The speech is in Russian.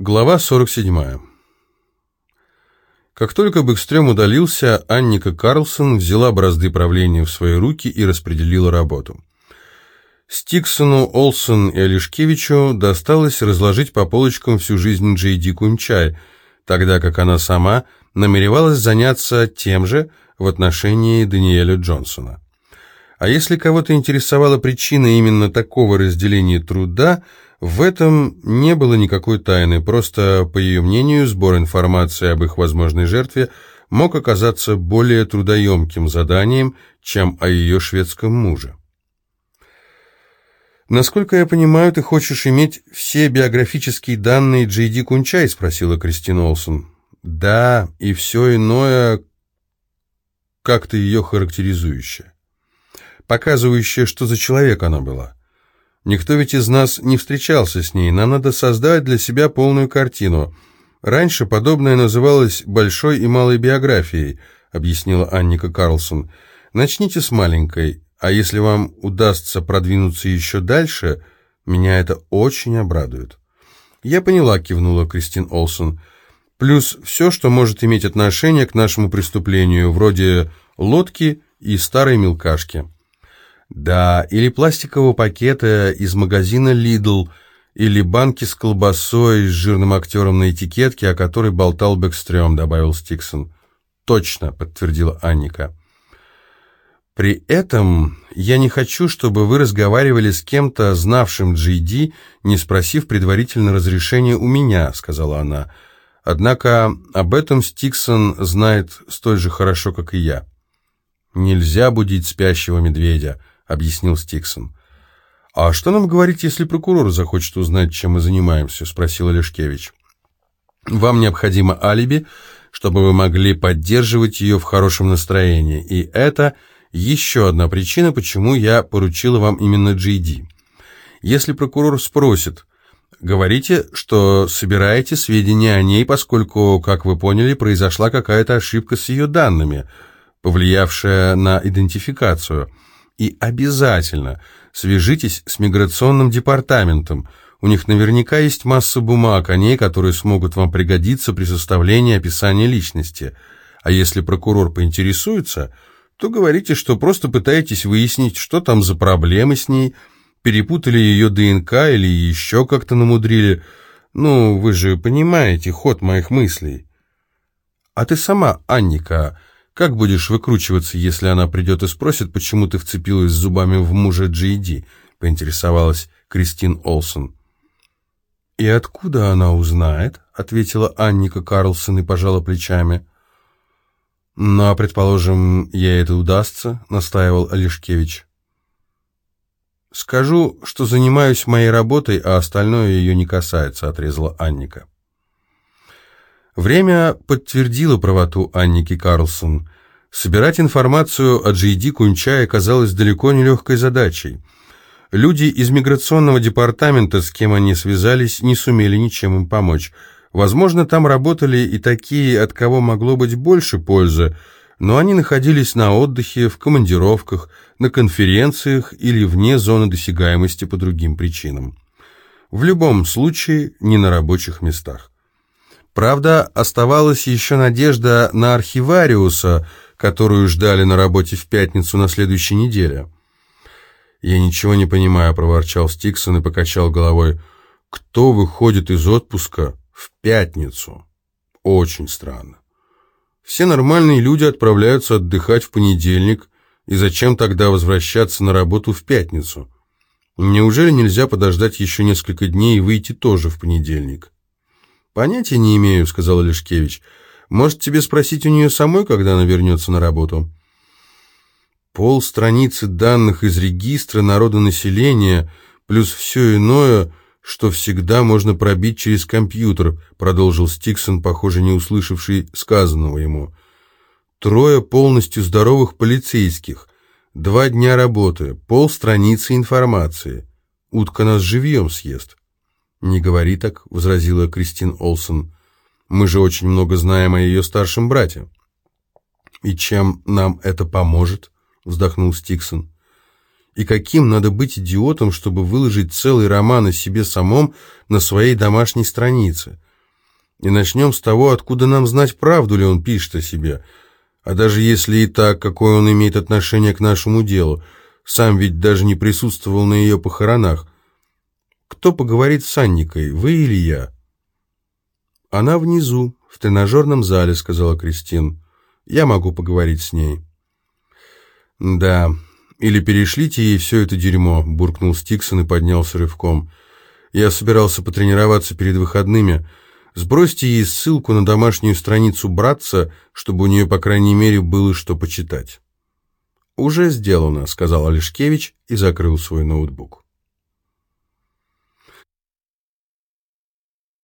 Глава 47. Как только Бэкстрём удалился, Анника Карлсон взяла бразды правления в свои руки и распределила работу. Стиксону, Олсон и Олешкевичу досталось разложить по полочкам всю жизнь Джейди Кунчай, тогда как она сама намеревалась заняться тем же в отношении Даниэля Джонсона. А если кого-то интересовала причина именно такого разделения труда – в этом не было никакой тайны, просто, по ее мнению, сбор информации об их возможной жертве мог оказаться более трудоемким заданием, чем о ее шведском муже. «Насколько я понимаю, ты хочешь иметь все биографические данные Джейди Кунчай?» — спросила Кристина Олсон. «Да, и все иное, как-то ее характеризующее, показывающее, что за человек она была». Никто ведь из нас не встречался с ней, нам надо создать для себя полную картину. Раньше подобное называлось «большой и малой биографией», объяснила Анника Карлсон. Начните с маленькой, а если вам удастся продвинуться еще дальше, меня это очень обрадует. Я поняла, кивнула Кристин Олсон. Плюс все, что может иметь отношение к нашему преступлению, вроде лодки и старой мелкашки. Да, или пластикового пакета из магазина Lidl, или банки с колбасой с жирным актером на этикетке, о которой болтал Бэкстрём, добавил Стиксон. Точно, подтвердила Анника. При этом я не хочу, чтобы вы разговаривали с кем-то, знавшим Джейди, не спросив предварительно разрешения у меня, сказала она. Однако об этом Стиксон знает столь же хорошо, как и я. Нельзя будить спящего медведя объяснил Стиксон. «А что нам говорить, если прокурор захочет узнать, чем мы занимаемся?» — спросил Лешкевич. «Вам необходимо алиби, чтобы вы могли поддерживать ее в хорошем настроении, и это еще одна причина, почему я поручила вам именно Джейди. Если прокурор спросит, говорите, что собираете сведения о ней, поскольку, как вы поняли, произошла какая-то ошибка с ее данными, повлиявшая на идентификацию». И обязательно свяжитесь с миграционным департаментом. У них наверняка есть масса бумаг о ней, которые смогут вам пригодиться при составлении описания личности. А если прокурор поинтересуется, то говорите, что просто пытаетесь выяснить, что там за проблемы с ней, перепутали ее ДНК или еще как-то намудрили. Ну, вы же понимаете ход моих мыслей. А ты сама, Анника, как будешь выкручиваться, если она придет и спросит, почему ты вцепилась зубами в мужа Джейди?» — поинтересовалась Кристин Олсон. «И откуда она узнает?» — ответила Анника Карлсон и пожала плечами. «Ну, а, предположим, ей это удастся», — настаивал Олешкевич. «Скажу, что занимаюсь моей работой, а остальное ее не касается», — отрезала Анника. Время подтвердило правоту Анники Карлсон. Собирать информацию о Джейди Кунчае оказалось далеко не легкой задачей. Люди из миграционного департамента, с кем они связались, не сумели ничем им помочь. Возможно, там работали и такие, от кого могло быть больше пользы, но они находились на отдыхе, в командировках, на конференциях или вне зоны досягаемости по другим причинам. В любом случае, не на рабочих местах. Правда, оставалась еще надежда на архивариуса, которую ждали на работе в пятницу на следующей неделе. «Я ничего не понимаю», — проворчал Стиксон и покачал головой. «Кто выходит из отпуска в пятницу?» «Очень странно. Все нормальные люди отправляются отдыхать в понедельник, и зачем тогда возвращаться на работу в пятницу? Неужели нельзя подождать еще несколько дней и выйти тоже в понедельник?» «Понятия не имею», — сказал Лешкевич. «Может, тебе спросить у нее самой, когда она вернется на работу?» Пол страницы данных из регистра народонаселения плюс все иное, что всегда можно пробить через компьютер, продолжил Стиксон, похоже, не услышавший сказанного ему. Трое полностью здоровых полицейских, два дня работы, пол страницы информации. Утка нас живьем съест. «Не говори так», — возразила Кристин Олсон. «Мы же очень много знаем о ее старшем брате». «И чем нам это поможет?» — вздохнул Стиксон. «И каким надо быть идиотом, чтобы выложить целый роман о себе самом на своей домашней странице? И начнем с того, откуда нам знать, правду ли он пишет о себе. А даже если и так, какое он имеет отношение к нашему делу. Сам ведь даже не присутствовал на ее похоронах. Кто поговорит с Анникой, вы или я?» «Она внизу, в тренажерном зале», — сказала Кристин. «Я могу поговорить с ней». «Да, или перешлите ей все это дерьмо», — буркнул Стиксон и поднялся рывком. «Я собирался потренироваться перед выходными. Сбросьте ей ссылку на домашнюю страницу братца, чтобы у нее, по крайней мере, было что почитать». «Уже сделано», — сказал Олешкевич и закрыл свой ноутбук.